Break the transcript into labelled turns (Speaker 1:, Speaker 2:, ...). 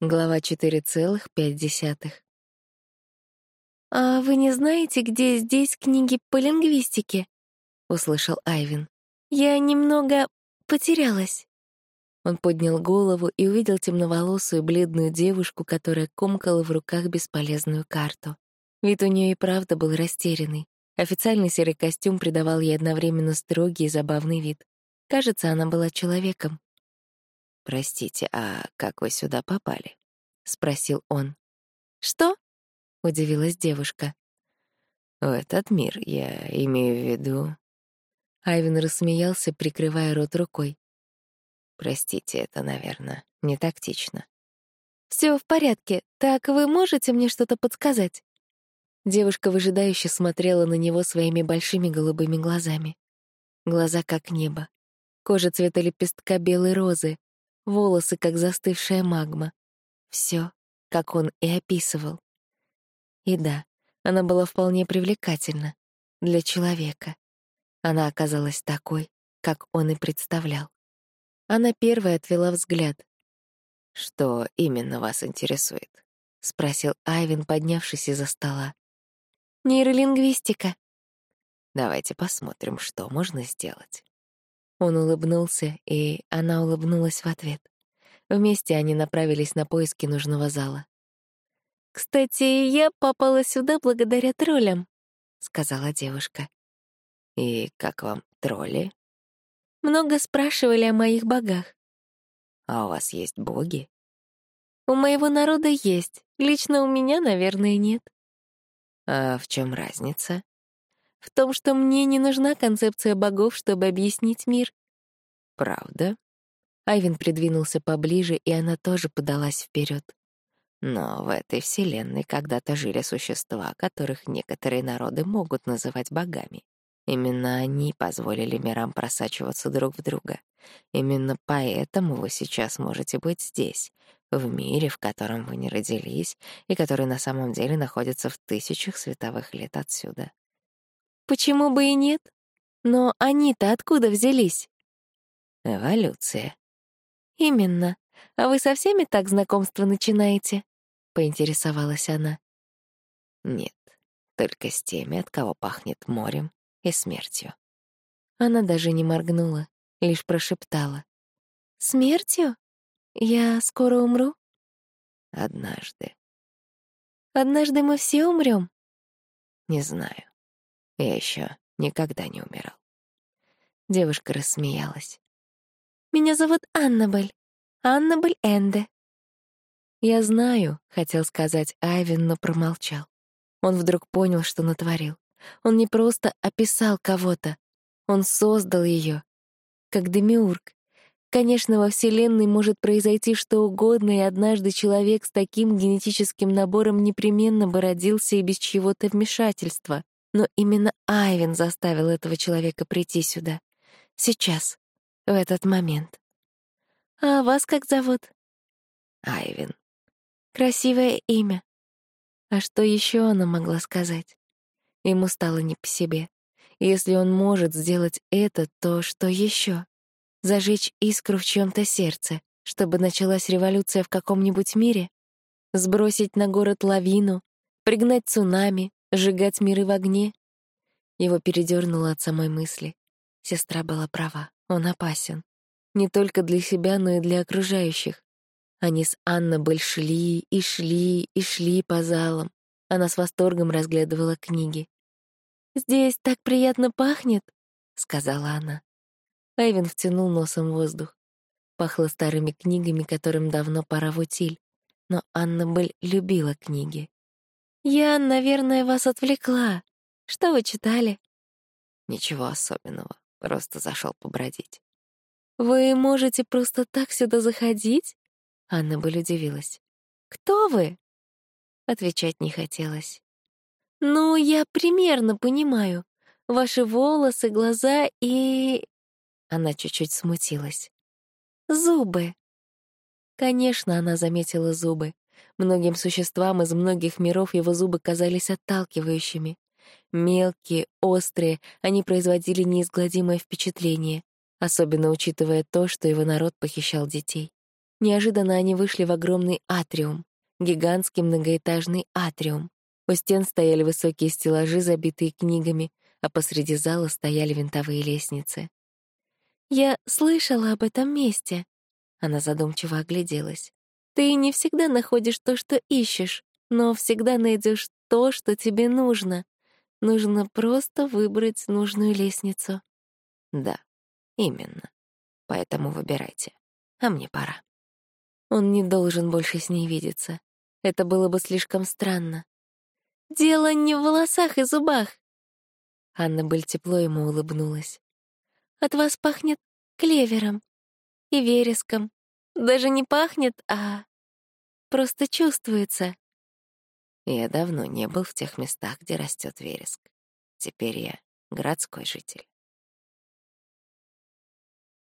Speaker 1: Глава 4,5.
Speaker 2: «А вы не знаете, где здесь книги по лингвистике?» — услышал Айвин. «Я немного потерялась».
Speaker 1: Он поднял голову и увидел темноволосую бледную девушку, которая комкала в руках бесполезную карту. Вид у нее и правда был растерянный. Официальный серый костюм придавал ей одновременно строгий и забавный вид. Кажется, она была человеком,
Speaker 3: «Простите, а как вы сюда попали?» — спросил он.
Speaker 2: «Что?»
Speaker 1: — удивилась девушка.
Speaker 3: «В этот мир, я имею в виду...»
Speaker 1: Айвен рассмеялся, прикрывая рот рукой.
Speaker 3: «Простите, это, наверное, не тактично».
Speaker 2: Все в порядке. Так вы можете мне что-то подсказать?»
Speaker 1: Девушка выжидающе смотрела на него своими большими голубыми глазами. Глаза как небо. Кожа цвета лепестка белой розы, волосы, как застывшая магма. Все, как он и описывал. И да, она была вполне привлекательна для человека. Она оказалась такой, как он и представлял. Она первая отвела взгляд.
Speaker 3: «Что именно вас интересует?» — спросил Айвин, поднявшись из-за стола.
Speaker 2: «Нейролингвистика».
Speaker 3: «Давайте посмотрим, что можно сделать».
Speaker 1: Он улыбнулся, и она улыбнулась в ответ. Вместе они направились на поиски нужного зала.
Speaker 2: «Кстати, я попала сюда благодаря троллям», — сказала девушка.
Speaker 3: «И как вам тролли?»
Speaker 2: «Много спрашивали о моих богах».
Speaker 3: «А у вас есть боги?»
Speaker 2: «У моего народа есть. Лично у меня, наверное, нет».
Speaker 3: «А в чем разница?»
Speaker 2: В том, что мне не нужна концепция богов, чтобы объяснить мир.
Speaker 3: Правда?
Speaker 1: Айвин придвинулся поближе, и она тоже подалась вперед.
Speaker 3: Но в этой вселенной когда-то жили существа, которых некоторые народы могут называть богами. Именно они позволили мирам просачиваться друг в друга. Именно поэтому вы сейчас можете быть здесь, в мире, в котором вы не родились, и который на самом деле находится в тысячах световых лет отсюда.
Speaker 2: Почему бы и нет? Но они-то откуда взялись?
Speaker 3: Эволюция.
Speaker 2: Именно. А вы со всеми так знакомство начинаете? Поинтересовалась она.
Speaker 3: Нет, только с теми, от кого пахнет морем и смертью.
Speaker 1: Она даже не моргнула, лишь прошептала.
Speaker 2: «Смертью? Я скоро умру?»
Speaker 3: «Однажды».
Speaker 2: «Однажды мы все умрем?
Speaker 3: «Не знаю. Я еще никогда не умирал.
Speaker 1: Девушка рассмеялась.
Speaker 2: «Меня зовут Аннабель. Аннабель Энде».
Speaker 1: «Я знаю», — хотел сказать Айвин, но промолчал. Он вдруг понял, что натворил. Он не просто описал кого-то, он создал ее, как демиург. Конечно, во Вселенной может произойти что угодно, и однажды человек с таким генетическим набором непременно бы родился и без чьего-то вмешательства. Но именно Айвин заставил этого человека прийти сюда. Сейчас, в этот момент.
Speaker 2: «А вас как зовут?»
Speaker 3: «Айвин».
Speaker 2: «Красивое имя».
Speaker 1: А что еще она могла сказать? Ему стало не по себе. Если он может сделать это, то что еще? Зажечь искру в чьем-то сердце, чтобы началась революция в каком-нибудь мире? Сбросить на город лавину? Пригнать цунами? Сжигать миры в огне? Его передернуло от самой мысли. Сестра была права, он опасен. Не только для себя, но и для окружающих. Они с Аннабель шли и шли и шли по залам. Она с восторгом разглядывала книги.
Speaker 2: «Здесь так приятно пахнет», — сказала она.
Speaker 1: Айвен втянул носом воздух. Пахло старыми книгами, которым давно пора в утиль. Но Аннабель любила книги.
Speaker 2: «Я, наверное, вас отвлекла. Что вы читали?»
Speaker 3: «Ничего особенного, просто зашел побродить».
Speaker 2: «Вы можете просто так сюда заходить?»
Speaker 1: Анна бы удивилась.
Speaker 2: «Кто вы?»
Speaker 1: Отвечать не хотелось.
Speaker 2: «Ну, я примерно понимаю. Ваши волосы, глаза и...»
Speaker 1: Она чуть-чуть смутилась.
Speaker 2: «Зубы».
Speaker 1: Конечно, она заметила зубы. Многим существам из многих миров его зубы казались отталкивающими. Мелкие, острые, они производили неизгладимое впечатление, особенно учитывая то, что его народ похищал детей. Неожиданно они вышли в огромный атриум, гигантский многоэтажный атриум. У стен стояли высокие стеллажи, забитые книгами, а посреди зала стояли винтовые лестницы.
Speaker 2: «Я слышала об этом месте», — она задумчиво огляделась. «Ты не всегда находишь то, что ищешь, но всегда найдешь то, что тебе нужно. Нужно просто выбрать нужную лестницу».
Speaker 3: «Да, именно. Поэтому выбирайте. А мне пора».
Speaker 1: Он не должен больше с ней видеться. Это было бы слишком странно.
Speaker 2: «Дело не в волосах и зубах».
Speaker 1: Анна Быль тепло ему улыбнулась.
Speaker 2: «От вас пахнет клевером и вереском. Даже не пахнет, а просто чувствуется».
Speaker 3: Я давно не был в тех местах, где растет вереск. Теперь я городской житель.